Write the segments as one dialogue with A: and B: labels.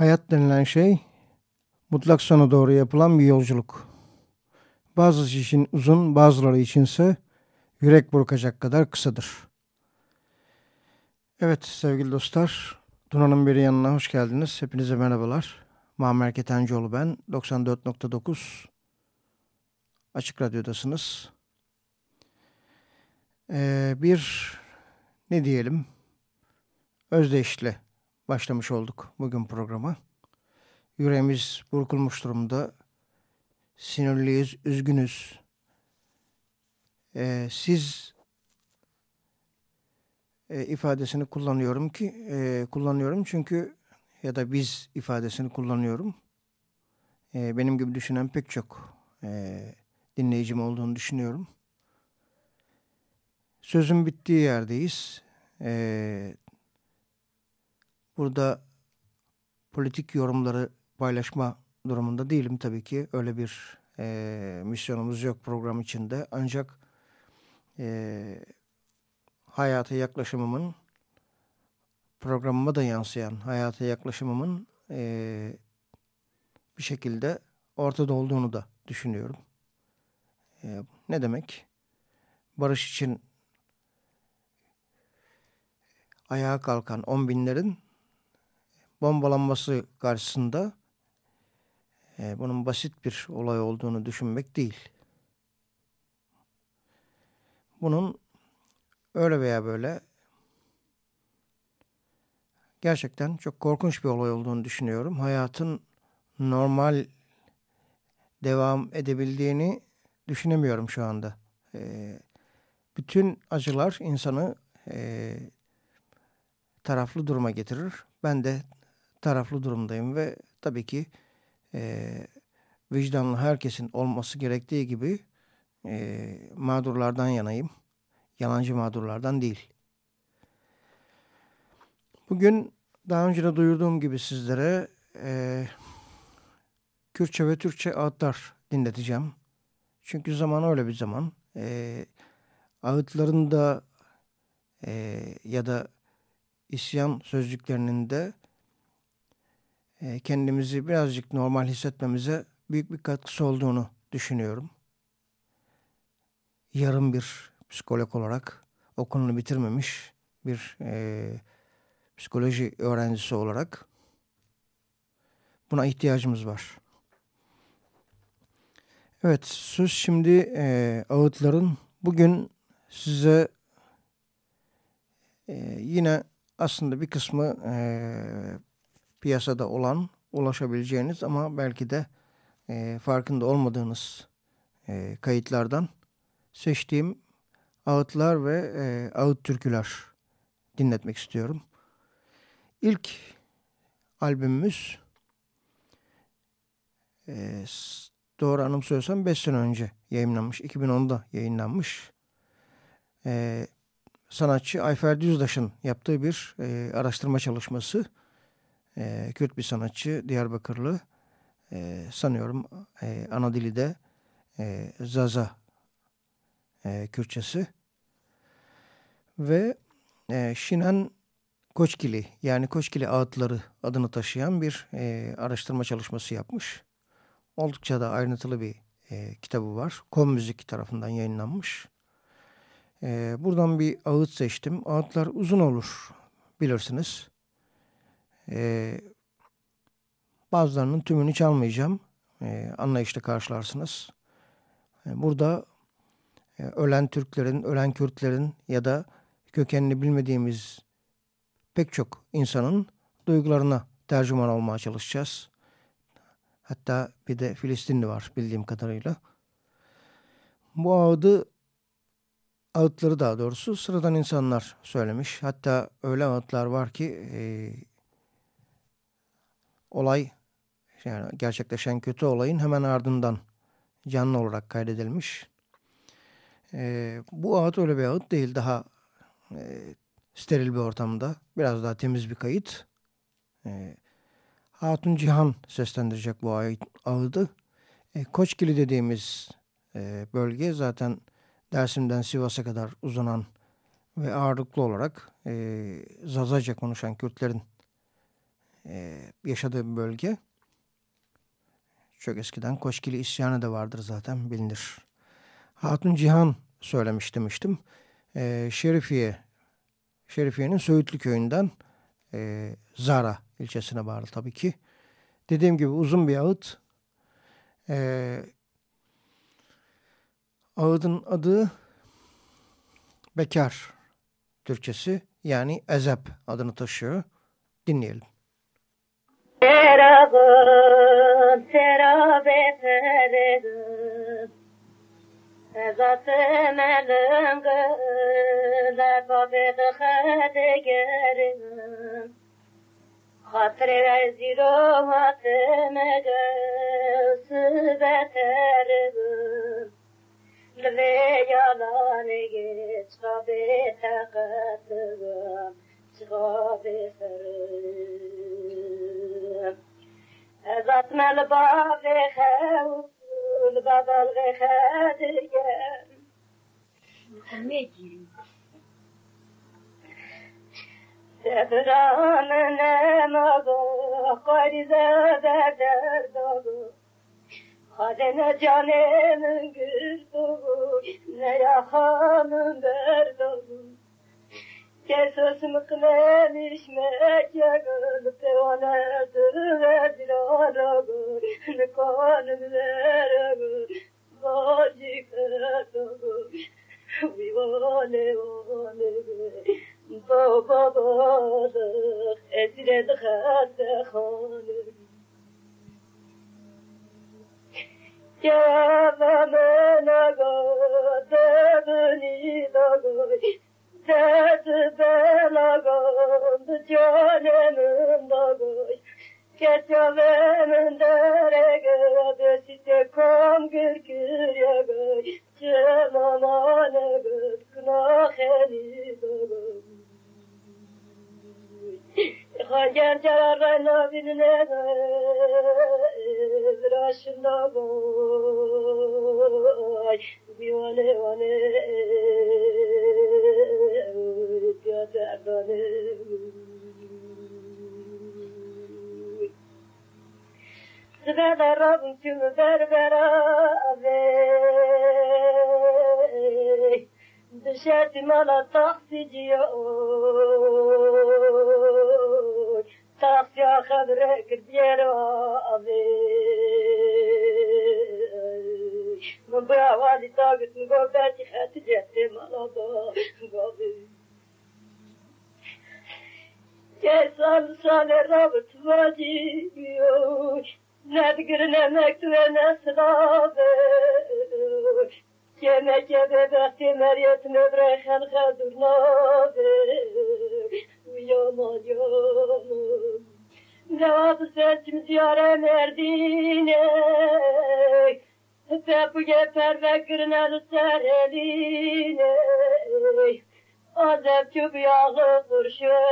A: Hayat denilen şey mutlak sona doğru yapılan bir yolculuk. Bazısı için uzun, bazıları içinse yürek burkacak kadar kısadır. Evet sevgili dostlar, Duna'nın bir yanına hoş geldiniz. Hepinize merhabalar. Muammer Ketencoğlu ben. 94.9 Açık Radyo'dasınız. Ee, bir ne diyelim özdeşli başlamış olduk bugün programa. Yüreğimiz burkulmuş durumda. Sinirliyiz, üzgünüz. Ee, siz e, ifadesini kullanıyorum ki e, kullanıyorum çünkü ya da biz ifadesini kullanıyorum. E, benim gibi düşünen pek çok e, dinleyicim olduğunu düşünüyorum. Sözün bittiği yerdeyiz. E, Burada politik yorumları paylaşma durumunda değilim tabii ki. Öyle bir e, misyonumuz yok program içinde. Ancak e, hayata yaklaşımımın programıma da yansıyan hayata yaklaşımımın e, bir şekilde ortada olduğunu da düşünüyorum. E, ne demek? Barış için ayağa kalkan on binlerin bombalanması karşısında e, bunun basit bir olay olduğunu düşünmek değil. Bunun öyle veya böyle gerçekten çok korkunç bir olay olduğunu düşünüyorum. Hayatın normal devam edebildiğini düşünemiyorum şu anda. E, bütün acılar insanı e, taraflı duruma getirir. Ben de taraflı durumdayım ve tabii ki e, vicdanlı herkesin olması gerektiği gibi e, mağdurlardan yanayım. Yalancı mağdurlardan değil. Bugün daha önce de duyurduğum gibi sizlere e, Kürtçe ve Türkçe ağıtlar dinleteceğim. Çünkü zaman öyle bir zaman. E, ağıtların da e, ya da isyan sözcüklerinin de e, kendimizi birazcık normal hissetmemize büyük bir katkısı olduğunu düşünüyorum. Yarım bir psikolog olarak okulunu bitirmemiş bir e, psikoloji öğrencisi olarak buna ihtiyacımız var. Evet söz şimdi e, ağıtların bugün size e, yine aslında bir kısmı e, piyasada olan ulaşabileceğiniz ama belki de e, farkında olmadığınız e, kayıtlardan seçtiğim ağıtlar ve e, ağıt türküler dinletmek istiyorum. İlk albümümüz e, doğru anımsıyorsam 5 sene önce yayınlanmış. 2010'da yayınlanmış. E, sanatçı Ayfer Düzdaş'ın yaptığı bir e, araştırma çalışması e, Kürt bir sanatçı Diyarbakırlı
B: e, sanıyorum e, ana dili de e, Zaza e, Kürtçesi. Ve e, Şinen Koçkili yani Koçkili ağıtları adını taşıyan bir e, araştırma çalışması yapmış. Oldukça da ayrıntılı bir e, kitabı var. Kom Müzik tarafından yayınlanmış. E, buradan bir ağıt seçtim. Ağıtlar uzun olur bilirsiniz. E, bazılarının tümünü çalmayacağım. E, anlayışla karşılarsınız. E, burada e, ölen Türklerin, ölen Kürtlerin ya da kökenini bilmediğimiz pek çok insanın duygularına tercüman olmaya çalışacağız. Hatta bir de Filistinli var bildiğim kadarıyla. Bu ağıdı, ağıtları daha doğrusu sıradan insanlar söylemiş. Hatta öyle ağıtlar var ki e, olay yani gerçekleşen kötü olayın hemen ardından canlı olarak kaydedilmiş. E, bu ağıt öyle bir ağıt değil. Daha e, steril bir ortamda. Biraz daha temiz bir kayıt. E, Hatun Cihan seslendirecek bu ağıdı. E, Koçgili dediğimiz e, bölge zaten Dersim'den Sivas'a kadar uzanan ve ağırlıklı olarak e, Zazaca konuşan Kürtlerin e, yaşadığı bir bölge. Çok eskiden Koçgili isyanı da vardır zaten bilinir. Hatun Cihan söylemiş demiştim. E, Şerifiye, Şerifiye'nin Söğütlü köyünden e, Zara ilçesine bağlı tabii ki. Dediğim gibi uzun bir ağıt. E, ağıdın adı Bekar Türkçesi yani Ezep adını taşıyor. Dinleyelim. Serabın serabet ededim Zatım elim gılar babet xedegerim Hatire ziro hatime göğsübeterim Lve yalan geç kabet akatım Çıkabetrim Zatmel babe xevul babal xedegerim Muhammed'im Sevranın emadı, karize derdadı. Hadene canımın gürdü, ne yakanın derdadı. Kesos mıklemiş mekegül, pevanedir ve dilaragır, nikanım veragır, gacik erdagır, vivane vane gır. بابا بالغ ازرد خد خانه جوام نگاه دبنی Geçerdi belagın, canemin dağıy. Geçememin derege, deşite kom gülkür yagıy. Celamane gıd, kınah eli dağıy. Hangen carar rayna biline bir aşında boy. Bir Svena rabkum berberave Düşerdim ana taksiciye oy Taksi akadre kırdiyer abi Bu avali tağıtın gobeti hatice temaladı Gobeti جهته مالا با گابی که سال سال رابط واجی بیوش ندگر نمک تو نسرابه Yemek yede bekti meriyet mebreken kadur nabe Yaman yaman Cevabı seçim ziyare merdine Tepu geper ve kırnalı sereline Azep çubu yağı kurşune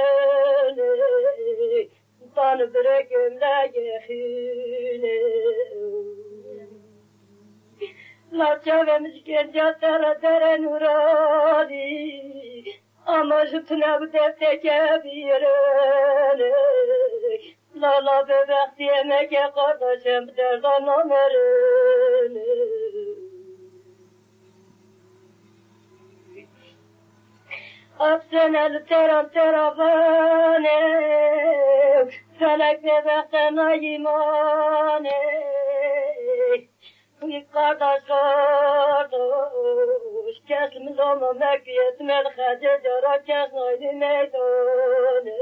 B: Bostan bire gömle gehine La çevemiz gence tere tere nurali Ama jütüne bu defteke birine La la bebek diyemek ya kardeşim derdan ömerine El teran teravane Felek bebekten ayimane Kardeş kardeş Kesimiz olma mekkiyet melhece Cara kesnaydı meydane.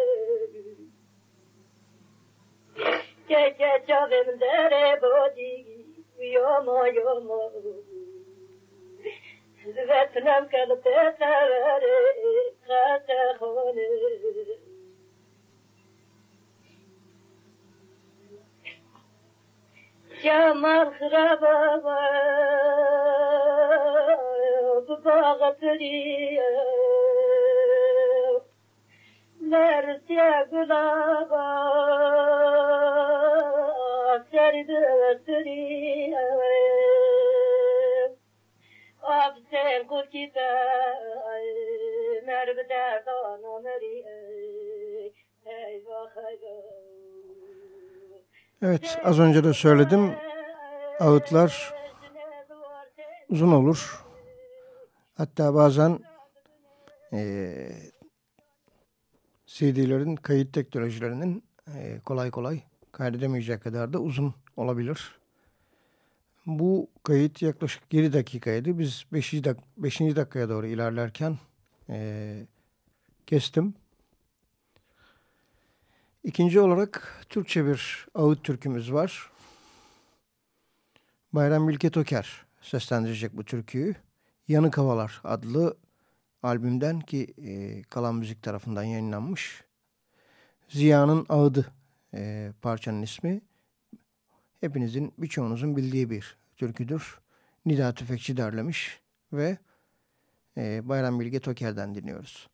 B: Keke çavim dere bodi Yoma زفتنام كالتات خاتا خوني جمال خرابة بباغتري نرس يا قلابة سرد السرية Absen kurkipe Merve derdan ömeri Eyvah eyvah
A: Evet az önce de söyledim. Ağıtlar uzun olur. Hatta bazen e, CD'lerin kayıt teknolojilerinin e, kolay kolay kaydedemeyecek kadar da uzun olabilir. Bu kayıt yaklaşık 7 dakikaydı. Biz 5. Dak 5. dakikaya doğru ilerlerken e, kestim. İkinci olarak Türkçe bir ağıt türkümüz var. Bayram Bilge Toker seslendirecek bu türküyü. Yanık Havalar adlı albümden ki e, Kalan Müzik tarafından yayınlanmış. Ziya'nın Ağıdı e, parçanın ismi. Hepinizin birçoğunuzun bildiği bir türküdür. Nida Tüfekçi derlemiş ve e, Bayram Bilge Toker'den dinliyoruz.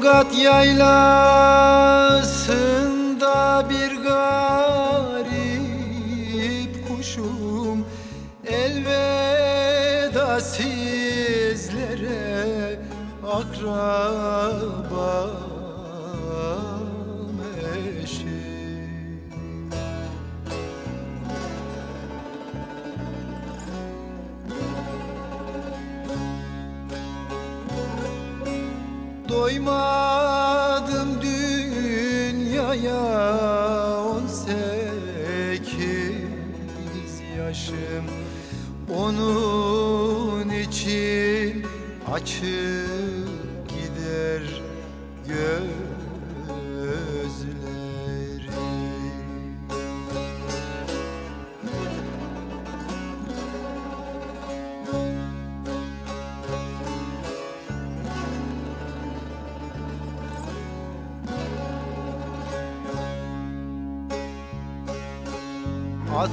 C: gat yayla açık gider göz At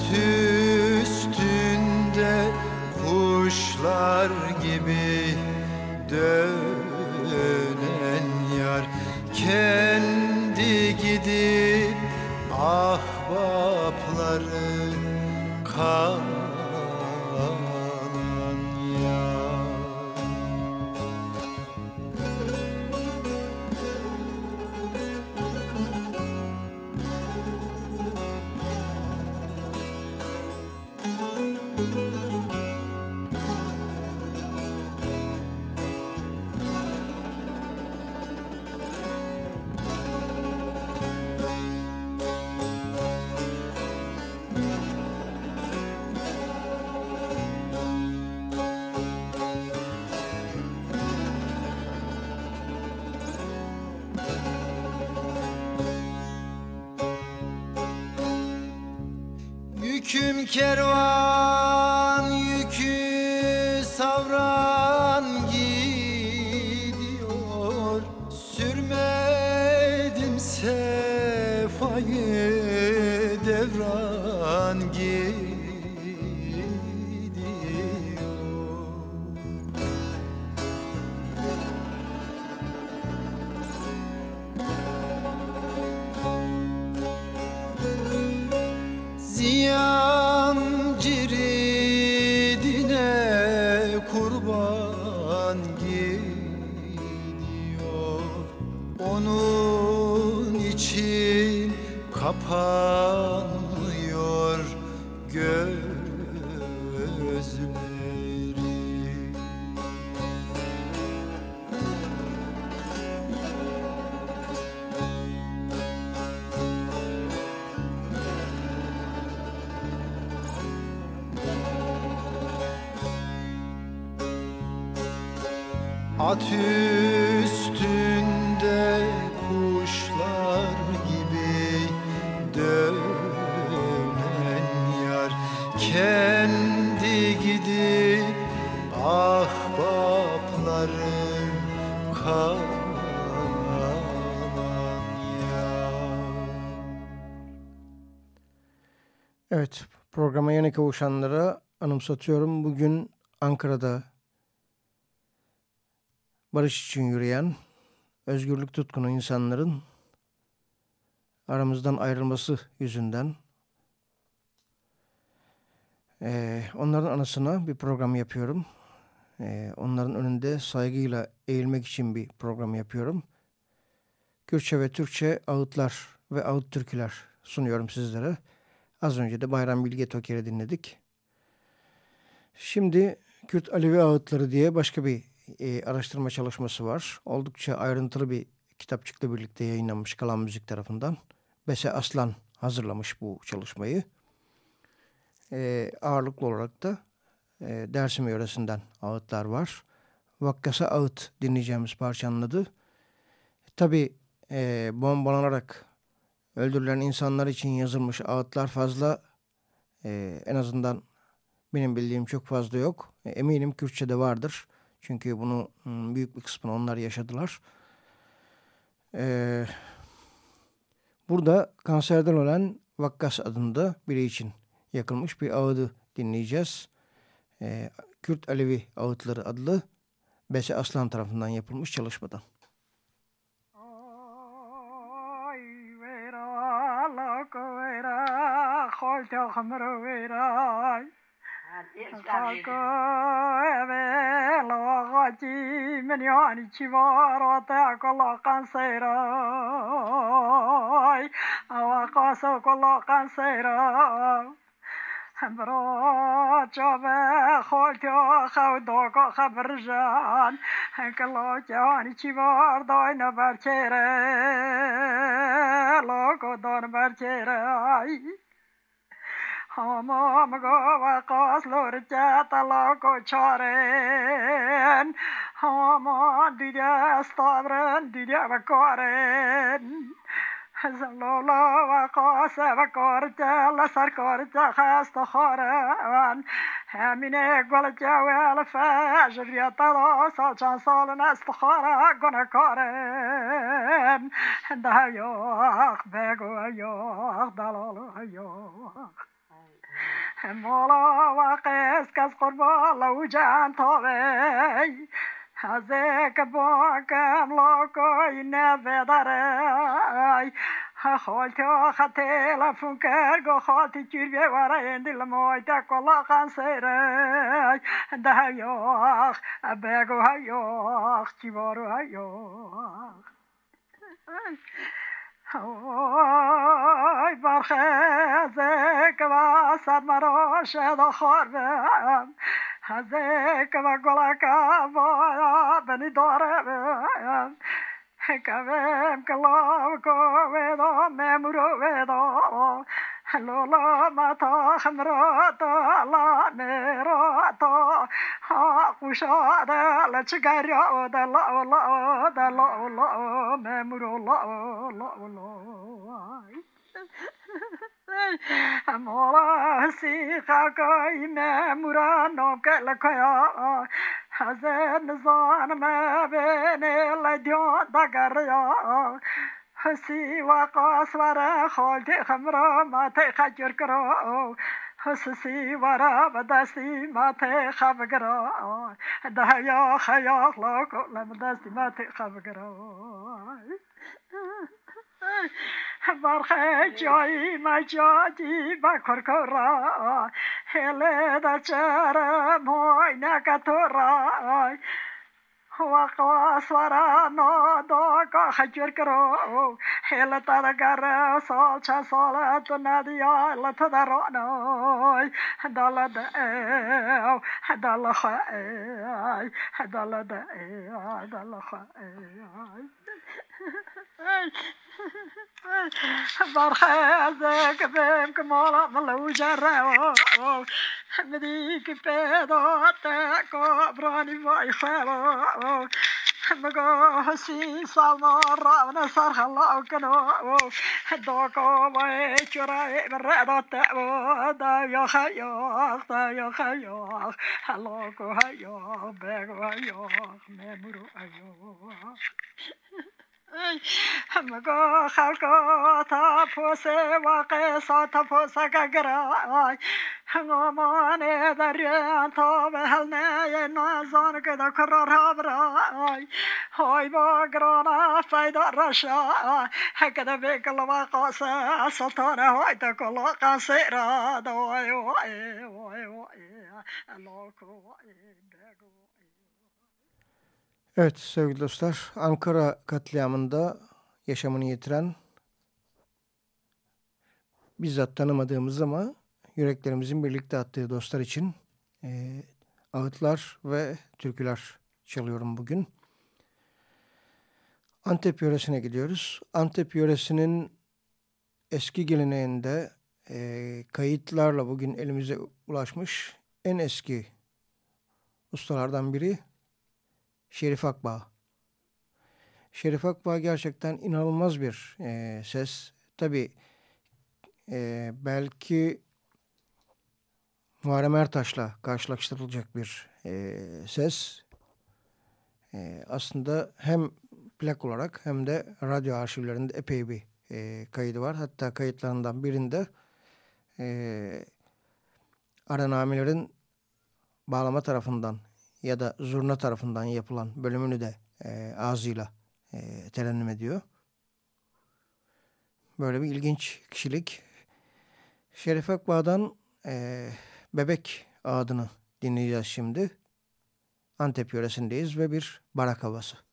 A: kavuşanlara anımsatıyorum. Bugün Ankara'da barış için yürüyen, özgürlük tutkunu insanların aramızdan ayrılması yüzünden eee, onların anısına bir program yapıyorum. Eee, onların önünde saygıyla eğilmek için bir program yapıyorum. Kürtçe ve Türkçe ağıtlar ve ağıt türküler sunuyorum sizlere. Az önce de Bayram Bilge Toker'i dinledik. Şimdi Kürt Alevi Ağıtları diye başka bir e, araştırma çalışması var. Oldukça ayrıntılı bir kitapçıkla birlikte yayınlanmış Kalan Müzik tarafından. Bese Aslan hazırlamış bu çalışmayı. E, ağırlıklı olarak da e, Dersim yöresinden ağıtlar var. Vakkasa Ağıt dinleyeceğimiz parçanın adı. Tabi e, bombalanarak öldürülen insanlar için yazılmış ağıtlar fazla e, en azından benim bildiğim çok fazla yok. E, eminim Kürtçe'de vardır. Çünkü bunu hmm, büyük bir kısmını onlar yaşadılar. E, burada kanserden ölen Vakkas adında biri için yakılmış bir ağıdı dinleyeceğiz. E, Kürt Alevi Ağıtları adlı Bese Aslan tarafından yapılmış çalışmadan.
D: قلت أخمر ويراي. لغتي من يعني كبار وطيع كل قنصيراي أو قاس كل قنصيراي مرات شاب خالتي خو دوك خبرجان كلا جاني كبار داينا برشيري لوكو دون برشيري همام و قاس لرچه طلاق و چارن همان دیده استابرن دیده و کارن زلولا و قاس و کارچه لسر کارچه خست خورن همینه گلچه و الفه جبریت را سال چند سال نست خوره گنه کارن ده بگو یاخ دلال یاخ مولا و قیس کس قربان لو جان تاوی. هزک باکم لوکوی نبداری خالتی آخه تلفون کرد خالتی چیر بیواره این دل مایده کلا خان سیره ده هیاخ بگو هیاخ چی بارو هیاخ. وای برخیز که و سر مرا شد خور بم هزه که و گلکه بایا بنی داره بم که کلاو که دو ممرو ویدا لولا متا خمراتا لا نراتا حقوشا دا لچگریا دا لا لا دا لا لا ممرو لا لا لا. مولا سی خاکای ممرا نوکل کیا. حزن زان مبین لدیان دگریا. حسی و قاسور خالد خمرا مات خجر کرا حسی و را بدستی مات خب کرا ده یا خیا خلاق لم دستی مات خب کرا برخ جایی مجادی بکر کرا. هل دچار موی نکتو را. نکتورا وقواس ورا نادا کا خجر کرو هل ترگر سال چه سال تو ندیا لط درانای دل دعو دل خای دل دعو دل خای برخازك بهم كمالا ملو جرى مديك بيضاتك براني باي خيرا مقاسي سالنا راونا صار خلا كنو دوكو باي شراي برادات دا يا خيا دا يا خيا هلاكو هيا بيغو هيا ممرو هيا همگاه خلقا تا همگو خلقو تپوس واقصا تپوس گگرای. هنگامان دریان تا به هل نه نازان که دا کرار هبرای. های با گرانا فیدا رشا هک دا بگل و قاسه سلطان های دا کلا قاسه را. دا وای وای وای الله کو وای
A: Evet sevgili dostlar, Ankara katliamında yaşamını yitiren bizzat tanımadığımız ama yüreklerimizin birlikte attığı dostlar için e, ağıtlar ve türküler çalıyorum bugün. Antep yöresine gidiyoruz. Antep yöresinin eski geleneğinde e, kayıtlarla bugün elimize ulaşmış en eski ustalardan biri Şerif Akbağ. Şerif Akbağ gerçekten inanılmaz bir e, ses. Tabi e, belki Muharrem Ertaş'la karşılaştırılacak bir e, ses. E, aslında hem plak olarak hem de radyo arşivlerinde epey bir e, kaydı var. Hatta kayıtlarından birinde e, aranamelerin bağlama tarafından ya da zurna tarafından yapılan bölümünü de e, ağzıyla e, terennüm ediyor. Böyle bir ilginç kişilik. Şerif Akbağ'dan e, Bebek adını dinleyeceğiz şimdi. Antep yöresindeyiz ve bir barak havası.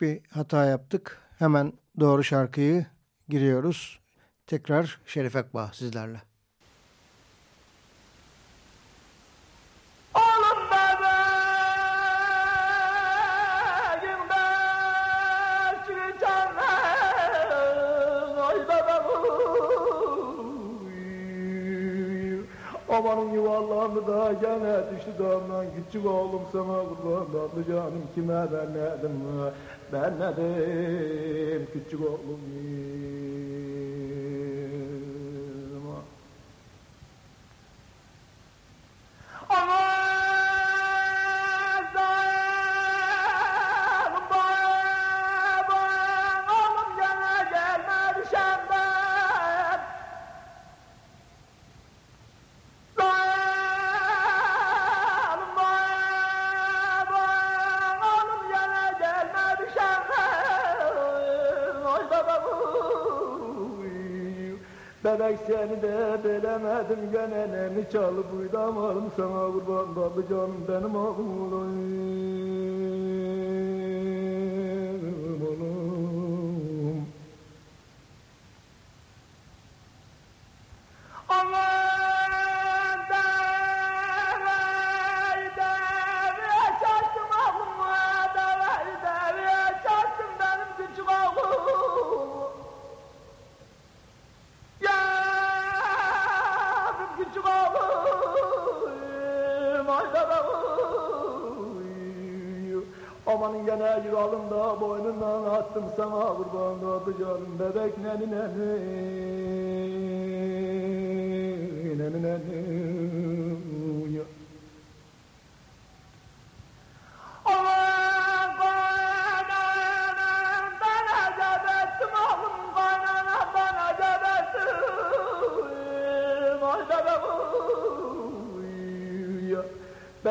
A: Bir hata yaptık. Hemen doğru şarkıyı giriyoruz. Tekrar Şerif Ekbağ sizlerle.
E: Amanın yuvarlandı da gene düştü damdan Küçük oğlum sana kurban tatlı canım. Kime ben nedim Ben nedim küçük oğlum gene nemi çalıp uydamadım sana kurban dallı canım benim oğlum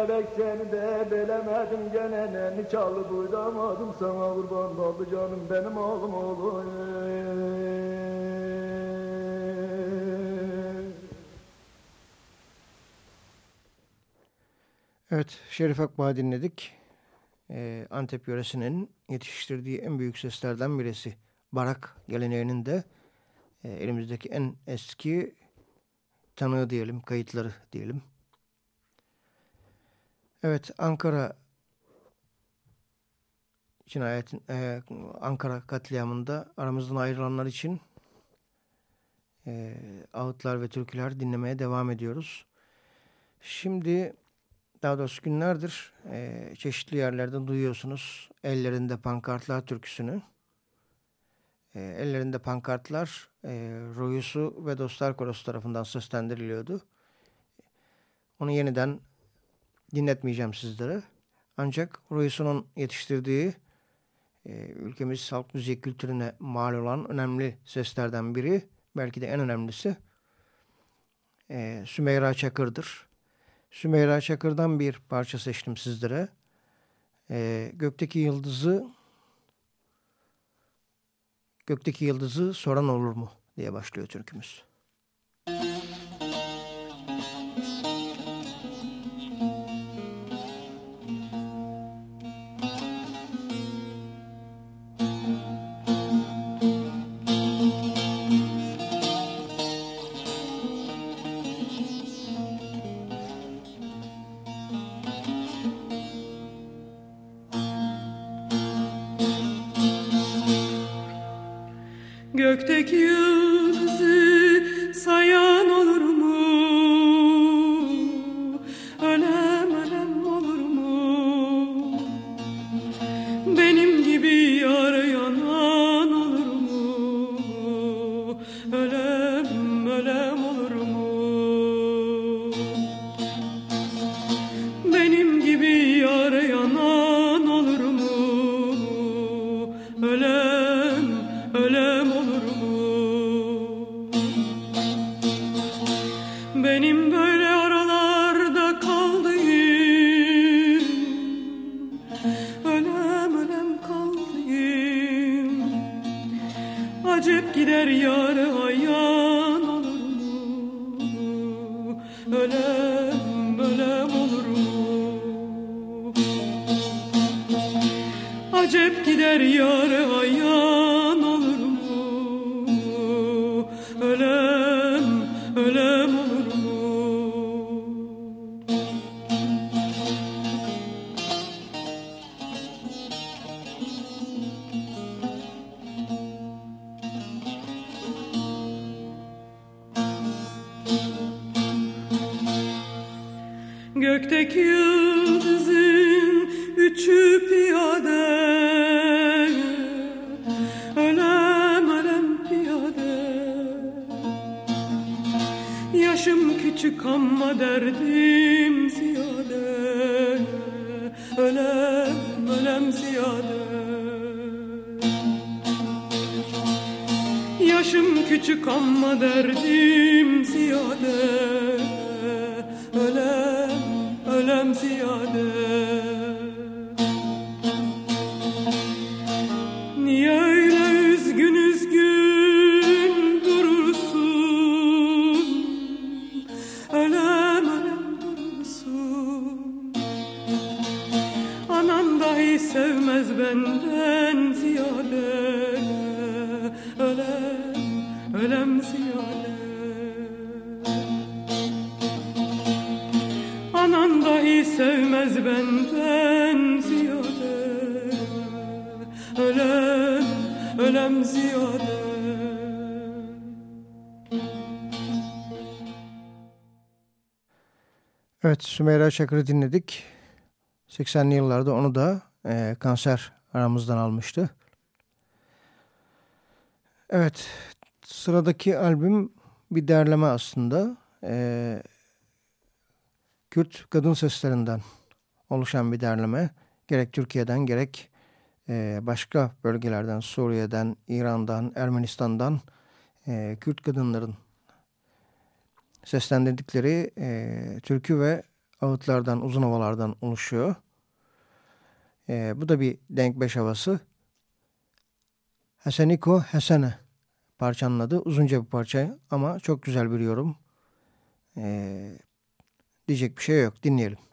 E: Bebek seni de bilemedim gene neni çalıp uydamadım sana kurban oldu canım benim oğlum oğlum
A: Evet, Şerif Akbağ'ı dinledik. Ee, Antep yöresinin yetiştirdiği en büyük seslerden birisi. Barak geleneğinin de e, elimizdeki en eski tanığı diyelim, kayıtları diyelim. Evet, Ankara cinayetin, e, Ankara katliamında aramızdan ayrılanlar için e, ağıtlar ve türküler dinlemeye devam ediyoruz. Şimdi daha doğrusu günlerdir e, çeşitli yerlerden duyuyorsunuz ellerinde pankartlar türküsünü. E, ellerinde pankartlar e, Royusu ve Dostlar Korosu tarafından seslendiriliyordu. Onu yeniden dinletmeyeceğim sizlere. Ancak Royusu'nun yetiştirdiği e, ülkemiz halk müziği kültürüne mal olan önemli seslerden biri, belki de en önemlisi e, Sümeyra Çakır'dır. Sümeyra Çakır'dan bir parça seçtim sizlere. Ee, gökteki yıldızı Gökteki yıldızı soran olur mu diye başlıyor türkümüz.
F: Gökteki yıldızı Yaşım küçük ama derdim ziyade. Ölem, ölem ziyade
B: Evet Sümeyra Çakır'ı dinledik. 80'li yıllarda onu da e, kanser aramızdan almıştı. Evet sıradaki albüm bir derleme aslında. E, Kürt kadın seslerinden oluşan bir derleme. Gerek Türkiye'den gerek e, başka bölgelerden Suriye'den, İran'dan, Ermenistan'dan e, Kürt kadınların seslendirdikleri e, türkü ve ağıtlardan, uzun havalardan oluşuyor. E, bu da bir denk beş havası. Haseniko Hasene parçanın adı. Uzunca bir parça ama çok güzel bir yorum. E, diyecek bir şey yok. Dinleyelim.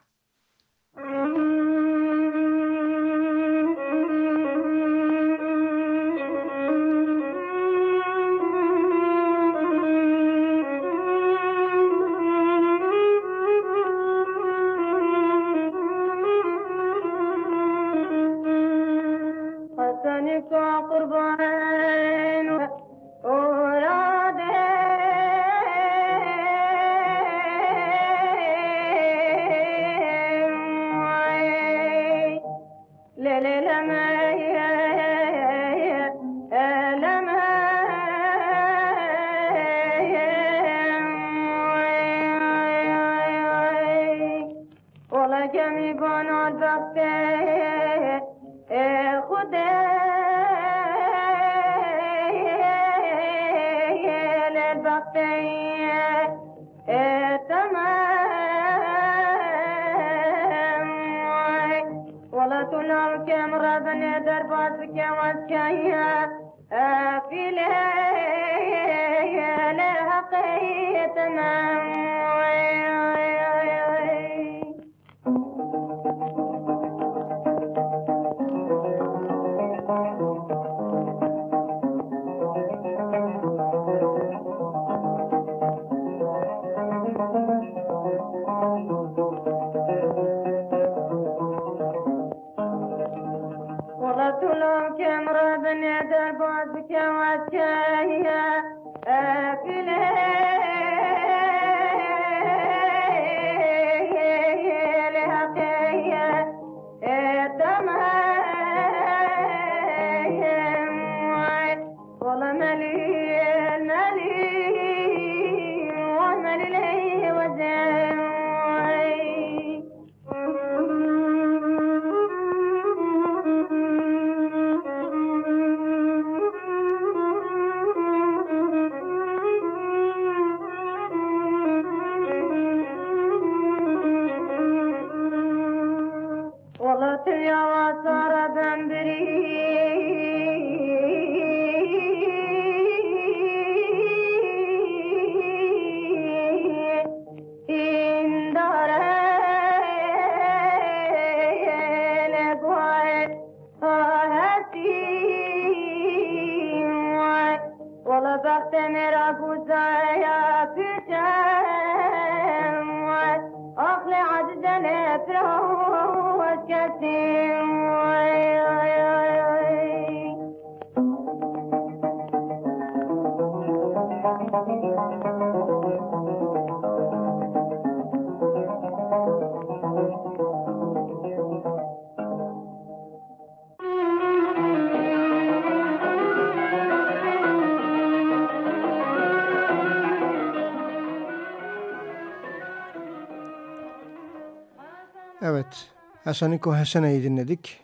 B: Hasaniko Hasane'yi dinledik.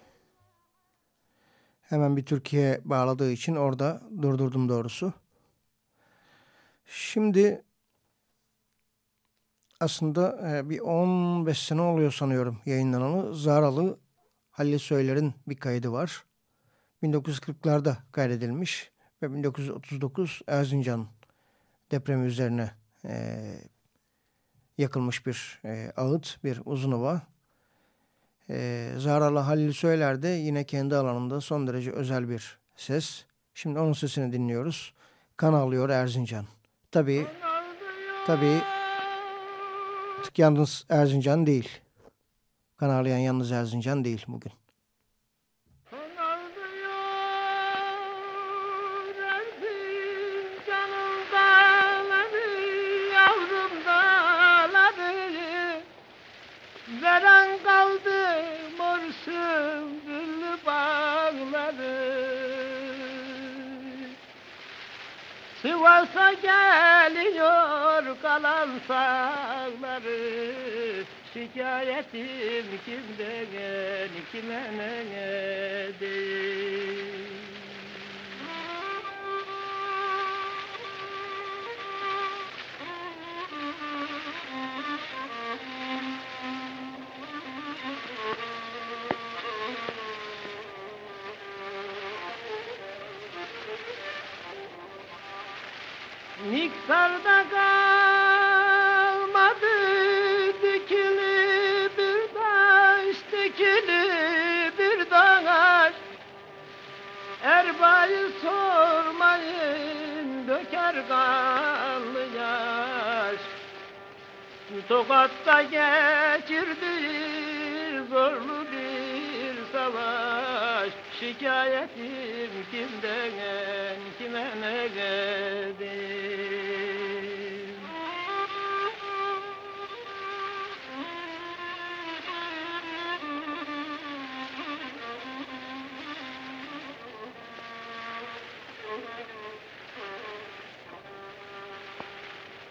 B: Hemen bir Türkiye bağladığı için orada durdurdum doğrusu. Şimdi aslında e, bir 15 sene oluyor sanıyorum yayınlanalı. Zaralı Halil Söyler'in bir kaydı var. 1940'larda kaydedilmiş ve 1939 Erzincan depremi üzerine e, yakılmış bir e, ağıt, bir uzun hava.
A: E, Zahralı Halil Söyler de yine kendi alanında son derece özel bir ses. Şimdi onun sesini dinliyoruz. Kan ağlıyor Erzincan. Tabii, tabii yalnız Erzincan değil. Kan ağlayan yalnız Erzincan değil bugün.
G: Sivas'a geliyor kalan sağları. Şikayetim kimden kime ne değil Niksar'da kalmadı dikili bir taş, dikili bir taş. Erbayı sormayın döker kanlı yaş. Tokat'ta geçirdi zorlu bir savaş. Şikayetim kimden kime ne geldi?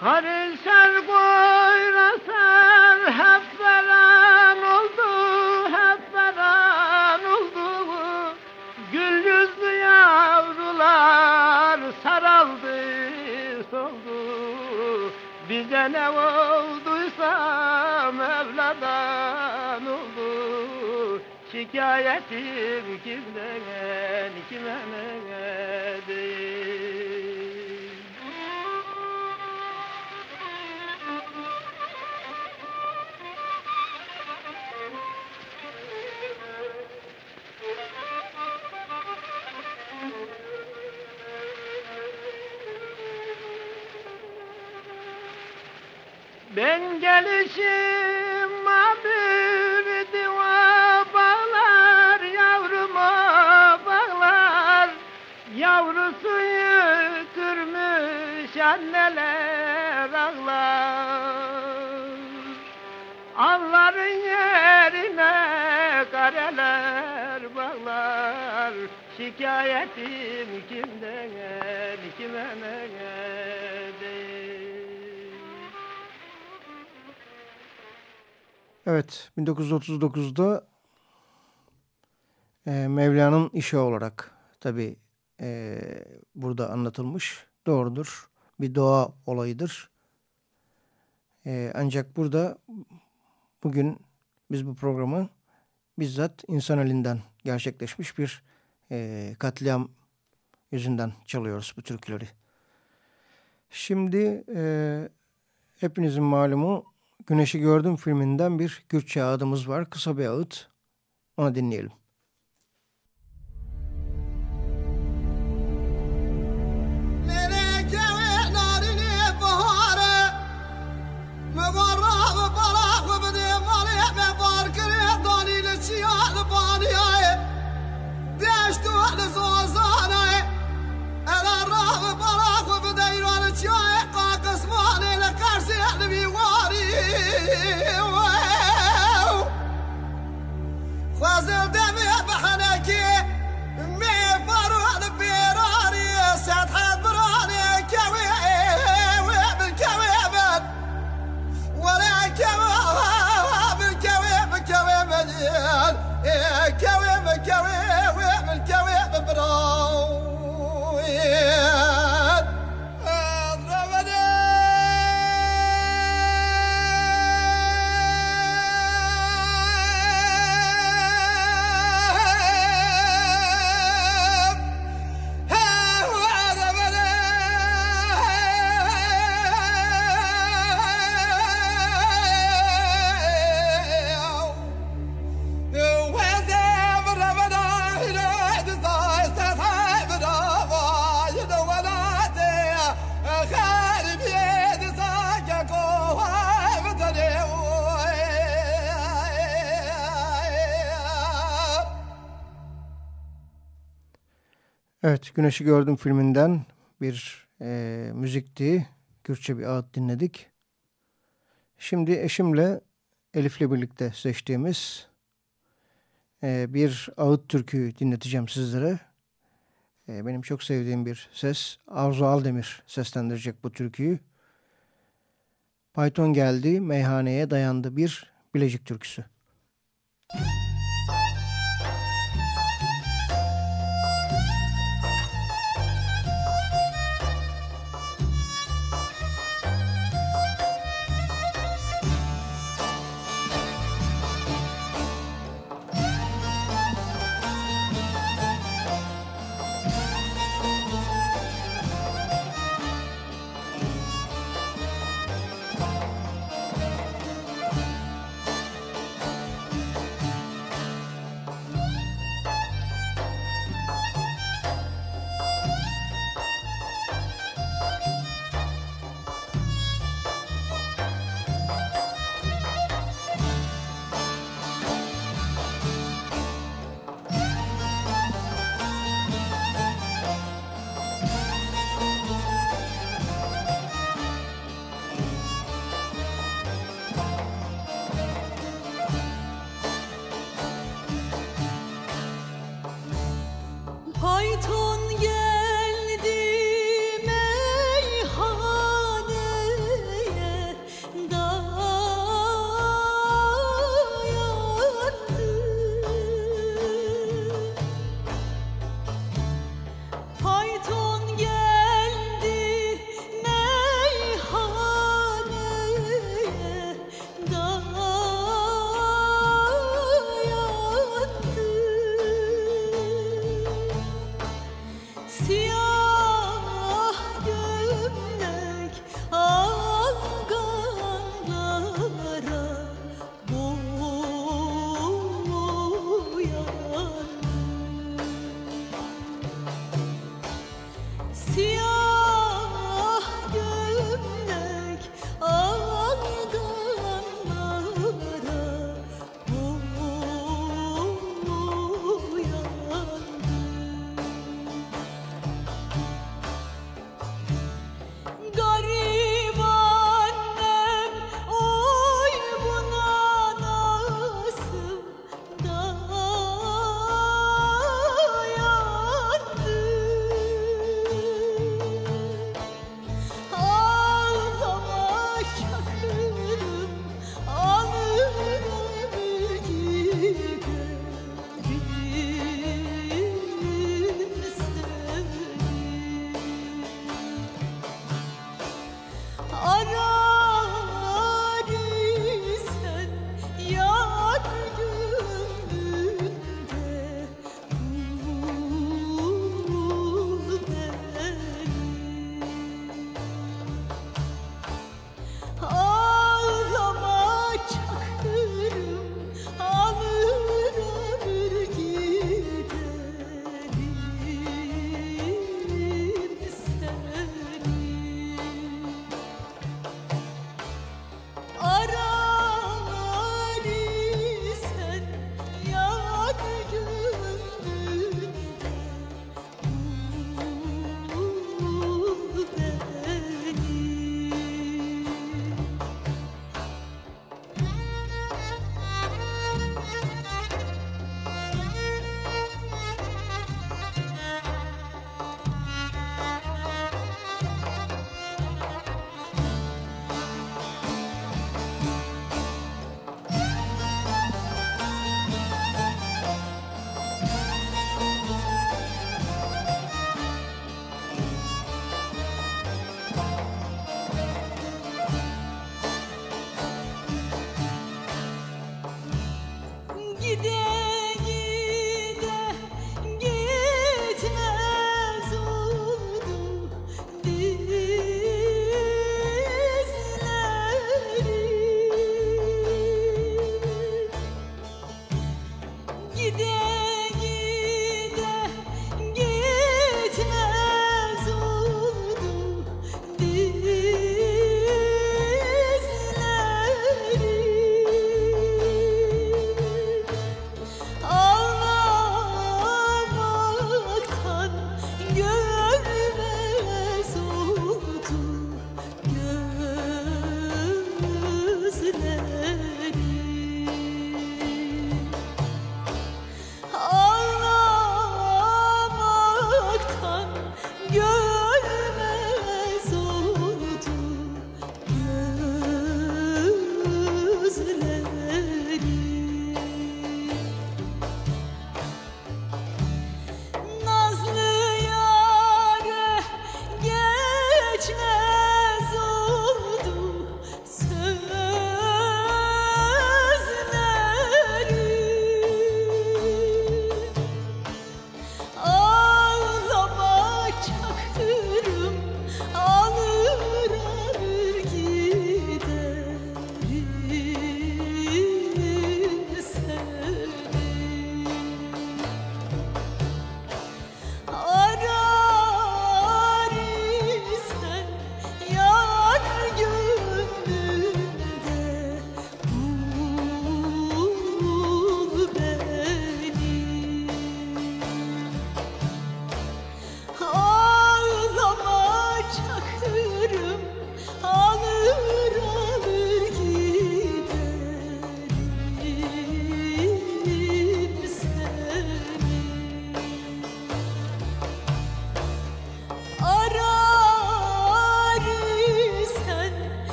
G: Karışar koyrasar hep veren oldu, hep veren oldu. Gül yüzlü yavrular saraldı, soldu. Bize ne olduysa Mevla'dan oldu. Şikayetim kimden, kime ne bir diva bağlar yavruma bağlar Yavrusu yıkırmış anneler ağlar. Anların yerine kareler bağlar. Şikayetim kimden
A: Evet, 1939'da e, Mevla'nın işi olarak tabi e, burada anlatılmış. Doğrudur. Bir doğa olayıdır. E, ancak burada bugün biz bu programı bizzat insan elinden gerçekleşmiş bir e, katliam yüzünden çalıyoruz bu türküleri. Şimdi e, hepinizin malumu Güneşi Gördüm filminden bir Kürtçe ağıdımız var. Kısa bir ağıt. Onu dinleyelim.
H: Evet, Güneşi Gördüm filminden bir e, müzikti. Kürtçe bir ağıt dinledik. Şimdi eşimle Elif'le birlikte seçtiğimiz e, bir ağıt türküyü dinleteceğim sizlere. E, benim çok sevdiğim bir ses. Arzu Aldemir seslendirecek bu türküyü. Python geldi, meyhaneye dayandı bir Bilecik türküsü.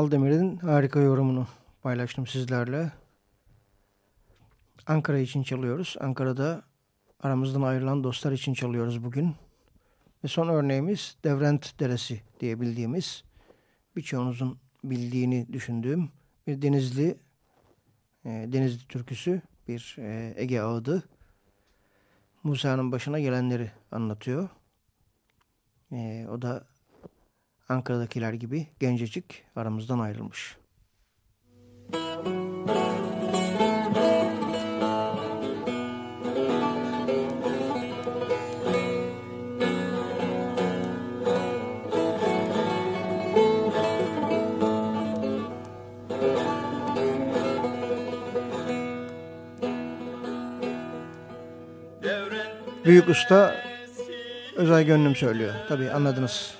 I: Aldemir'in harika yorumunu paylaştım sizlerle. Ankara için çalıyoruz. Ankara'da aramızdan ayrılan dostlar için çalıyoruz bugün. Ve son örneğimiz Devrent Deresi diye bildiğimiz, birçoğunuzun bildiğini düşündüğüm bir Denizli, e, Denizli türküsü, bir e, Ege ağıdı. Musa'nın başına gelenleri anlatıyor. E, o da Ankara'dakiler gibi gencecik aramızdan ayrılmış. Büyük usta Özel Gönlüm söylüyor. Tabii anladınız.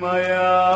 I: maya.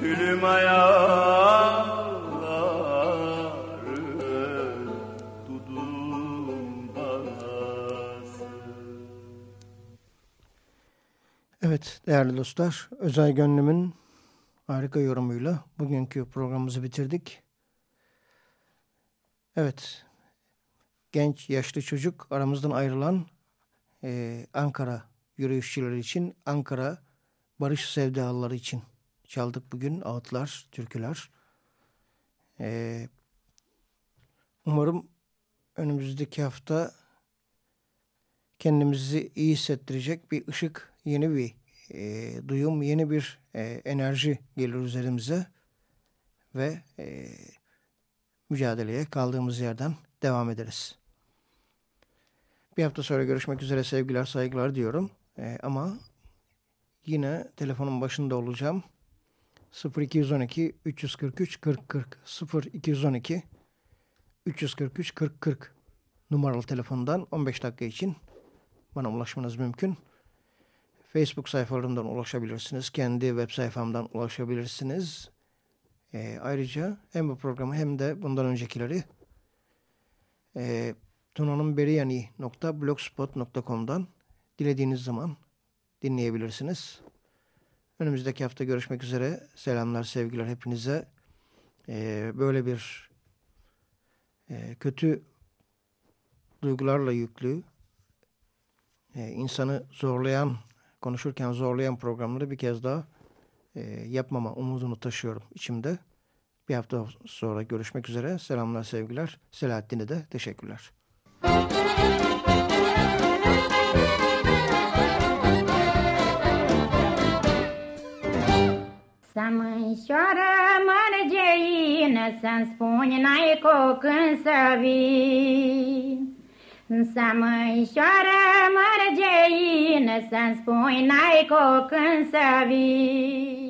I: Tülüm ayağları dudum
A: Evet değerli dostlar, Özay Gönlüm'ün harika yorumuyla bugünkü programımızı bitirdik. Evet, genç, yaşlı çocuk aramızdan ayrılan e, Ankara yürüyüşçüleri için, Ankara barış sevdalıları için çaldık bugün ağıtlar, türküler. E, umarım önümüzdeki hafta kendimizi iyi hissettirecek bir ışık, yeni bir e, duyum, yeni bir e, enerji gelir üzerimize ve e, mücadeleye kaldığımız yerden devam ederiz. Bir hafta sonra görüşmek üzere sevgiler, saygılar diyorum. E, ama yine telefonun başında olacağım. 0212 343 40 40 0212 343 40 40 numaralı telefondan 15 dakika için bana ulaşmanız mümkün. Facebook sayfalarından ulaşabilirsiniz. Kendi web sayfamdan ulaşabilirsiniz. E, ayrıca hem bu programı hem de bundan öncekileri e, tunanınberiyani.blogspot.com'dan dilediğiniz zaman dinleyebilirsiniz. Önümüzdeki hafta görüşmek üzere. Selamlar, sevgiler hepinize. E, böyle bir e, kötü duygularla yüklü, e, insanı zorlayan, konuşurken zorlayan programları bir kez daha e, yapmama umudunu taşıyorum içimde. Bir hafta sonra görüşmek üzere. Selamlar, sevgiler. Selahattin'e de teşekkürler.
J: Să mânșoară mărgeină, Să-mi spuni n-ai cu când să vii. Să mânșoară mărgeină, Să-mi spuni n-ai cu când să vii.